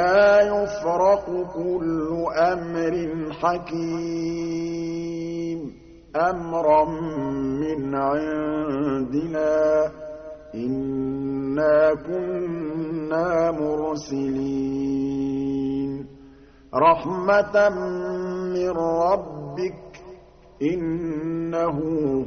فِيهَا يُفْرَقُ كُلُّ أَمْرٍ حَكِيمٍ. أَمْرًا مِّنْ عِندِنَا ۚ. إِنَّا كُنَّا مُرْسِلِينَ. رَحْمَةً مِّن رَّبِّكَ ۚ. إِنَّهُ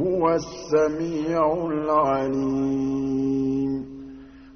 هُوَ السَّمِيعُ الْعَلِيمُ.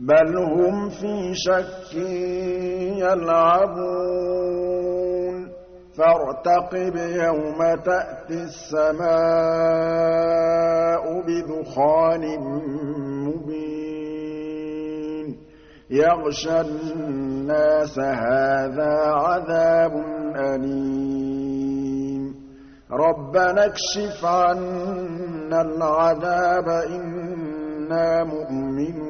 بَلْ هُمْ فِي شَكٍّ يَلْعَبُونَ فَارْتَقِبْ يَوْمَ تَأْتِي السَّمَاءُ بِدُخَانٍ مُّبِينٍ يَغْشَى النَّاسَ هَٰذَا عَذَابٌ أَلِيمٌ رَبَّنَا اكْشِفْ عَنَّا الْعَذَابَ إِنَّا مُؤْمِنُونَ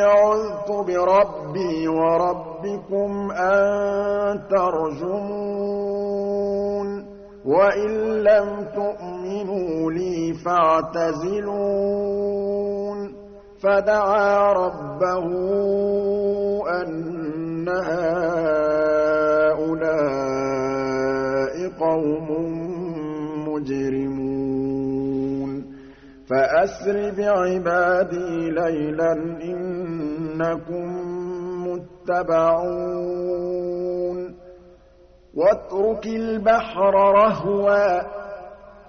عُذْتُ بِرَبِّي وَرَبِّكُمْ أَن تَرْجُمُونِ وَإِن لَّمْ تُؤْمِنُوا لِي فَاعْتَزِلُونِ فَدَعَا رَبَّهُ أَنَّ هَٰؤُلَاءِ فَأَسْرِ بِعِبَادِي لَيْلًا إِنَّكُم مُّتَّبَعُونَ. وَاتْرُكِ الْبَحْرَ رَهْوًا ۖ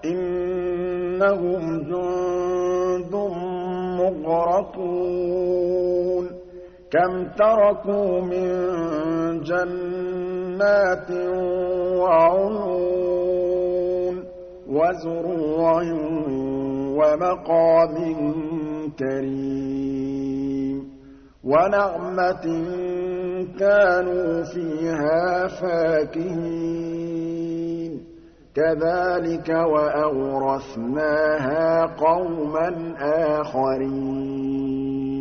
إِنَّهُمْ جُندٌ مُّغْرَقُونَ. كَمْ تَرَكُوا مِن جَنَّاتٍ وَعُيُونٍ وَزُرُوعٍ وَمَقَامٍ كَرِيمٍ وَنَعْمَةٍ كَانُوا فِيهَا فَاكِهِينَ. كَذَٰلِكَ وَأَوْرَثْنَاهَا قَوْمًا آخَرِينَ.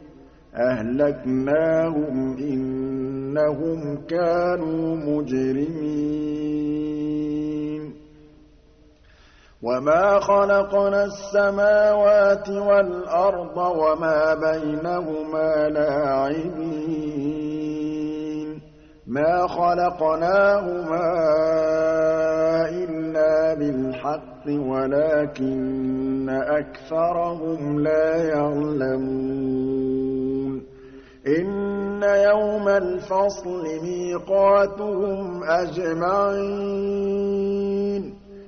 أَهْلَكْنَاهُمْ ۖ إِنَّهُمْ كَانُوا مُجْرِمِينَ. وَمَا خَلَقْنَا السَّمَاوَاتِ وَالْأَرْضَ وَمَا بَيْنَهُمَا لَاعِبِينَ. مَا خَلَقْنَاهُمَا بِالْحَقِّ وَلَٰكِنَّ أَكْثَرَهُمْ لَا يَعْلَمُونَ. إِنَّ يَوْمَ الْفَصْلِ مِيقَاتُهُمْ أَجْمَعِينَ.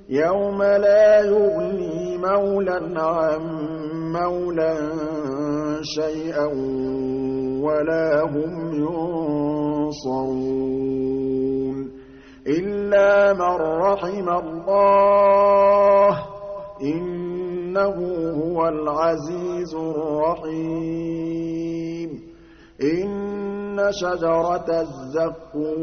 يَوْمَ لَا يُغْنِي مَوْلًى عَن مَّوْلًى شَيْئًا وَلَا هُمْ يُنصَرُونَ. إِلَّا مَن رَّحِمَ اللَّهُ ۚ إِنَّهُ هُوَ الْعَزِيزُ الرَّحِيمُ إِنَّ شَجَرَتَ الزَّقُّومِ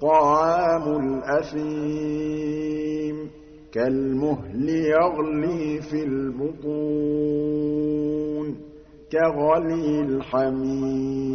طَعَامُ الْأَثِيمِ كَالْمُهْلِ يَغْلِي فِي الْبُطُونِ كَغَلْيِ الْحَمِيمِ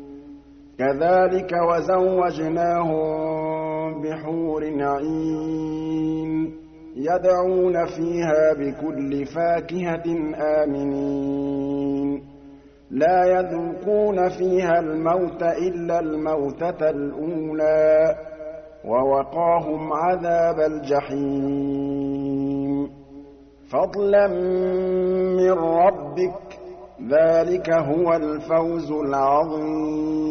كَذَٰلِكَ وَزَوَّجْنَاهُم بِحُورٍ عِينٍ يَدْعُونَ فِيهَا بِكُلِّ فَاكِهَةٍ آمِنِينَ. لَا يَذُوقُونَ فِيهَا الْمَوْتَ إِلَّا الْمَوْتَةَ الْأُولَىٰ وَوَقَاهُمْ عَذَابَ الْجَحِيمِ. فَضْلًا مِّن رَّبِّكَ ۚ ذَٰلِكَ هُوَ الْفَوْزُ الْعَظِيمُ.